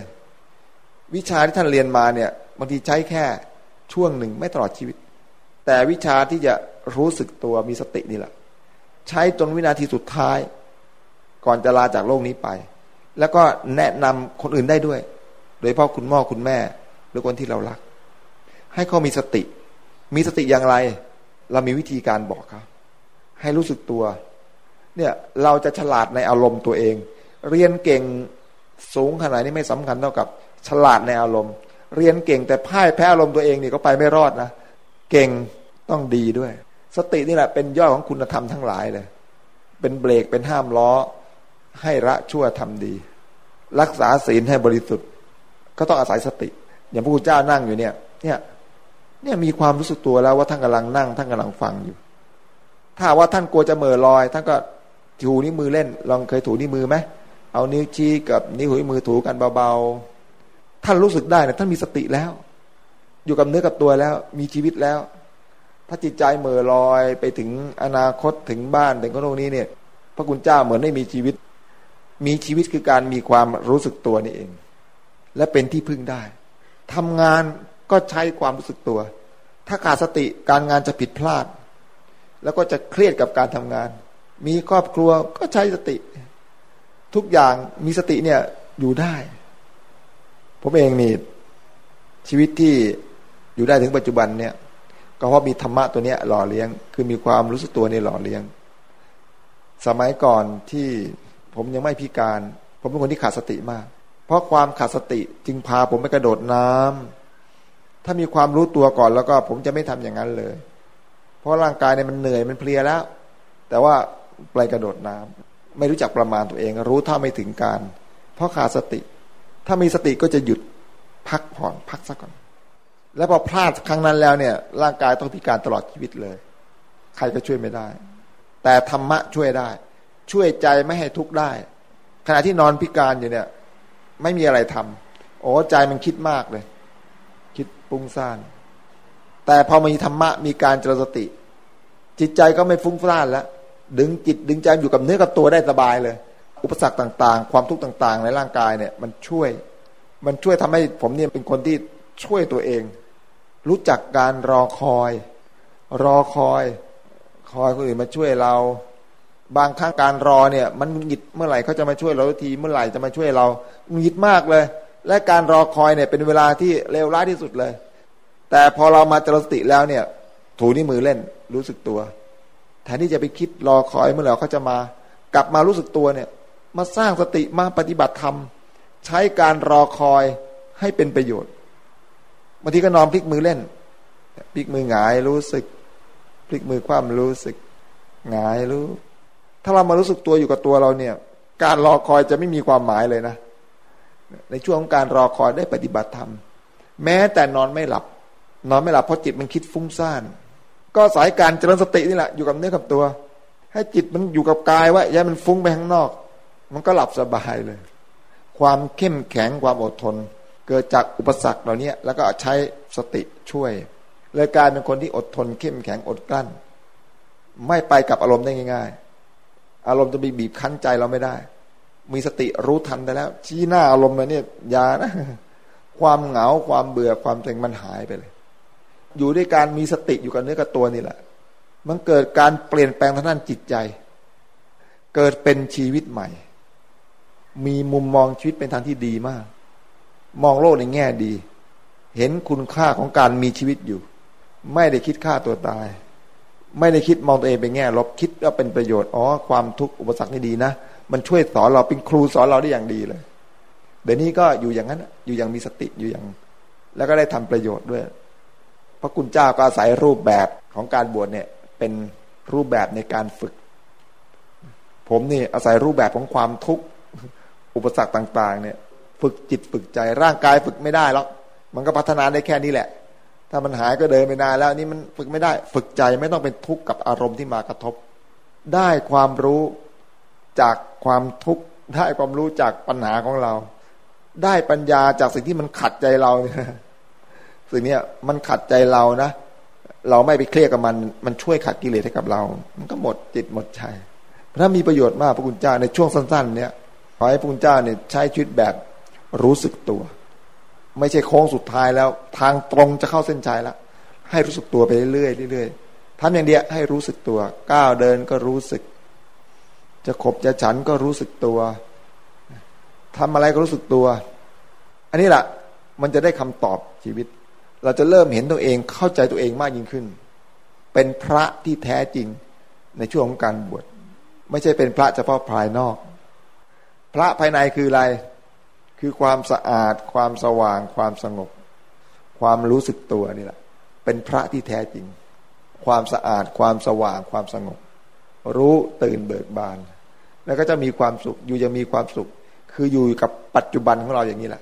วิชาที่ท่านเรียนมาเนี่ยบางทีใช้แค่ช่วงหนึ่งไม่ตลอดชีวิต แต่วิชาที่จะรู้สึกตัวมีสตินี่แหละ ใช้จนวินาทีสุดท้าย ก่อนจะลาจากโลกนี้ไป แล้วก็แนะนำคนอื่นได้ด้วย โดยเฉพาะคุณพ่อคุณแม่ หรือคนที่เรารัก ให้เขามีสติ มีสติอย่างไร เรามีวิธีการบอกเขาให้รู้สึกตัว เนี่ยเราจะฉลาดในอารมณ์ตัวเอง เรียนเก่งสูงขนาดนี้ไม่สำคัญเท่ากับ ฉลาดในอารมณ์ เรียนเก่งแต่พ่ายแพ้อารมณ์ตัวเองนี่ก็ไปไม่รอดนะเก่งต้องดีด้วย สตินี่แหละเป็นยอดของคุณธรรมทั้งหลายเลย เป็นเบรกเป็นห้ามล้อ ให้ละชั่วทำดี รักษาศีลให้บริสุทธิ์ ก็ต้องอาศัยสติ อย่างพระพุทธเจ้านั่งอยู่เนี่ย เนี่ย เนี่ยมีความรู้สึกตัวแล้วว่าท่านกำลังนั่ง ท่านกำลังฟังอยู่ ถ้าว่าท่านกลัวจะเมื่อลอย ท่านก็ถูนิ้วมือเล่น ลองเคยถูนิ้วมือไหมเอานิ้วชี้กับนิ้วหัวมือถูกันเบาๆท่านรู้สึกได้นะท่านมีสติแล้ว อยู่กับเนื้อกับตัวแล้ว มีชีวิตแล้ว ถ้าจิตใจเมื่อลอยไปถึงอนาคตถึงบ้านถึงโลกนี้เนี่ย พระคุณเจ้าเหมือนไม่มีชีวิต มีชีวิตคือการมีความรู้สึกตัวนี่เอง และเป็นที่พึ่งได้ทำงาน ก็ใช้ความรู้สึกตัว ถ้าขาดสติการงานจะผิดพลาด แล้วก็จะเครียดกับการทำงาน มีครอบครัวก็ใช้สติ ทุกอย่างมีสติเนี่ยอยู่ได้ ผมเองนี่ชีวิตที่อยู่ได้ถึงปัจจุบันเนี่ย ก็เพราะมีธรรมะตัวเนี้ยหล่อเลี้ยง คือมีความรู้สึกตัวในหล่อเลี้ยง สมัยก่อนที่ผมยังไม่พิการ ผมเป็นคนที่ขาดสติมาก เพราะความขาดสติจึงพาผมไปกระโดดน้ำ ถ้ามีความรู้ตัวก่อนแล้วก็ผมจะไม่ทำอย่างนั้นเลย เพราะร่างกายเนี่ยมันเหนื่อยมันเพลียแล้ว แต่ว่าไปกระโดดน้ำไม่รู้จักประมาณตัวเอง รู้เท่าไม่ถึงการ เพราะขาดสติ ถ้ามีสติก็จะหยุดพักผ่อนพักสักก่อน แล้วพอพลาดครั้งนั้นแล้วเนี่ย ร่างกายต้องพิการตลอดชีวิตเลย ใครก็ช่วยไม่ได้ แต่ธรรมะช่วยได้ ช่วยใจไม่ให้ทุกข์ได้ ขณะที่นอนพิการอยู่เนี่ย ไม่มีอะไรทำโอ้ใจมันคิดมากเลย คิดปุ้งซ่าน แต่พอมีธรรมะมีการเจริญสติ จิตใจก็ไม่ฟุ้งซ่านแล้ว ดึงจิตดึงใจอยู่กับเนื้อกับตัวได้สบายเลย อุปสรรคต่าง ๆ ความทุกข์ต่าง ๆ ในร่างกายเนี่ยมันช่วย มันช่วยทำให้ผมเนี่ยเป็นคนที่ช่วยตัวเอง รู้จักการรอคอย รอคอย คอยคนอื่นมาช่วยเรา บางครั้งการรอเนี่ย มันหงิดเมื่อไหร่เขาจะมาช่วยเราทีเมื่อไหร่จะมาช่วยเราหงิดมากเลย และการรอคอยเนี่ยเป็นเวลาที่เลวร้ายที่สุดเลย แต่พอเรามาเจริญสติแล้วเนี่ย ถูนี่มือเล่นรู้สึกตัวแทนที่จะไปคิดรอคอยเมื่อไหร่เขาจะมา กลับมารู้สึกตัวเนี่ย มาสร้างสติมาปฏิบัติธรรม ใช้การรอคอยให้เป็นประโยชน์บางทีก็นอนพลิกมือเล่นพลิกมือหงายรู้สึก พลิกมือคว่ำรู้สึกหงายรู้ ถ้าเรามารู้สึกตัวอยู่กับตัวเราเนี่ย การรอคอยจะไม่มีความหมายเลยนะ ในช่วงของการรอคอยได้ปฏิบัติธรรม แม้แต่นอนไม่หลับ นอนไม่หลับเพราะจิตมันคิดฟุ้งซ่าน ก็สายการเจริญสตินี่แหละอยู่กับเนื้อกับตัว ให้จิตมันอยู่กับกายว่าอย่ามันฟุ้งไปข้างนอก มันก็หลับสบายเลย ความเข้มแข็งความอดทน เกิดจากอุปสรรคเหล่านี้แล้วก็ใช้สติช่วย เลยกลายเป็นคนที่อดทน เข้มแข็งอดกลั้น ไม่ไปกับอารมณ์ได้ง่าย ๆ อารมณ์จะไปบีบคั้นใจเราไม่ได้ มีสติรู้ทันได้แล้ว ชี้หน้าอารมณ์มาเนี่ยยานะ ความเหงาความเบื่อความเซ็งมันหายไปเลย อยู่ด้วยการมีสติอยู่กับเนื้อกับตัวนี่แหละ มันเกิดการเปลี่ยนแปลงทางด้านจิตใจ เกิดเป็นชีวิตใหม่ มีมุมมองชีวิตเป็นทางที่ดีมาก มองโลกในแง่ดี เห็นคุณค่าของการมีชีวิตอยู่ ไม่ได้คิดฆ่าตัวตาย ไม่ได้คิดมองตัวเองเป็นแง่ลบคิดว่าเป็นประโยชน์อ๋อความทุกข์อุปสรรคนี่ดีนะ มันช่วยสอนเราเป็นครูสอนเราได้อย่างดีเลย เดี๋ยวนี้ก็อยู่อย่างนั้น อยู่อย่างมีสติอยู่อย่าง แล้วก็ได้ทำประโยชน์ด้วย พระคุณเจ้าก็อาศัยรูปแบบของการบวชเนี่ย เป็นรูปแบบในการฝึก ผมนี่อาศัยรูปแบบของความทุกข์อุปสรรคต่าง ๆ เนี่ย ฝึกจิตฝึกใจร่างกายฝึกไม่ได้แล้วมันก็พัฒนาได้แค่นี้แหละ ถ้ามันหายก็เดินไปนานแล้วนี่มันฝึกไม่ได้ ฝึกใจไม่ต้องเป็นทุกข์กับอารมณ์ที่มากระทบ ได้ความรู้ จากความทุกข์ได้ความรู้จากปัญหาของเรา ได้ปัญญาจากสิ่งที่มันขัดใจเราเนี่ยสิ่งนี้มันขัดใจเรานะเราไม่ไปเครียดกับมัน มันช่วยขัดกิเลสให้กับเรา มันก็หมดจิตหมดใจพระมีประโยชน์มากพระคุณเจ้าในช่วงสั้นๆ เนี้ยขอให้พระคุณเจ้าเนี่ยใช้ชีวิตแบบรู้สึกตัว ไม่ใช่โค้งสุดท้ายแล้ว ทางตรงจะเข้าเส้นชัยแล้วให้รู้สึกตัวไปเรื่อยๆเรื่อยๆทำอย่างเดียวให้รู้สึกตัว ก้าวเดินก็รู้สึก จะขบจะฉันก็รู้สึกตัวทำอะไรก็รู้สึกตัว อันนี้แหละมันจะได้คำตอบชีวิต เราจะเริ่มเห็นตัวเองเข้าใจตัวเองมากยิ่งขึ้น เป็นพระที่แท้จริงในช่วงของการบวชไม่ใช่เป็นพระเฉพาะภายนอก พระภายในคืออะไร คือความสะอาด ความสว่าง ความสงบ ความรู้สึกตัวนี่แหละ เป็นพระที่แท้จริง ความสะอาด ความสว่าง ความสงบ รู้ตื่นเบิกบาน แล้วก็จะมีความสุข อยู่จะมีความสุข คืออยู่กับปัจจุบันของเราอย่างนี้แหละ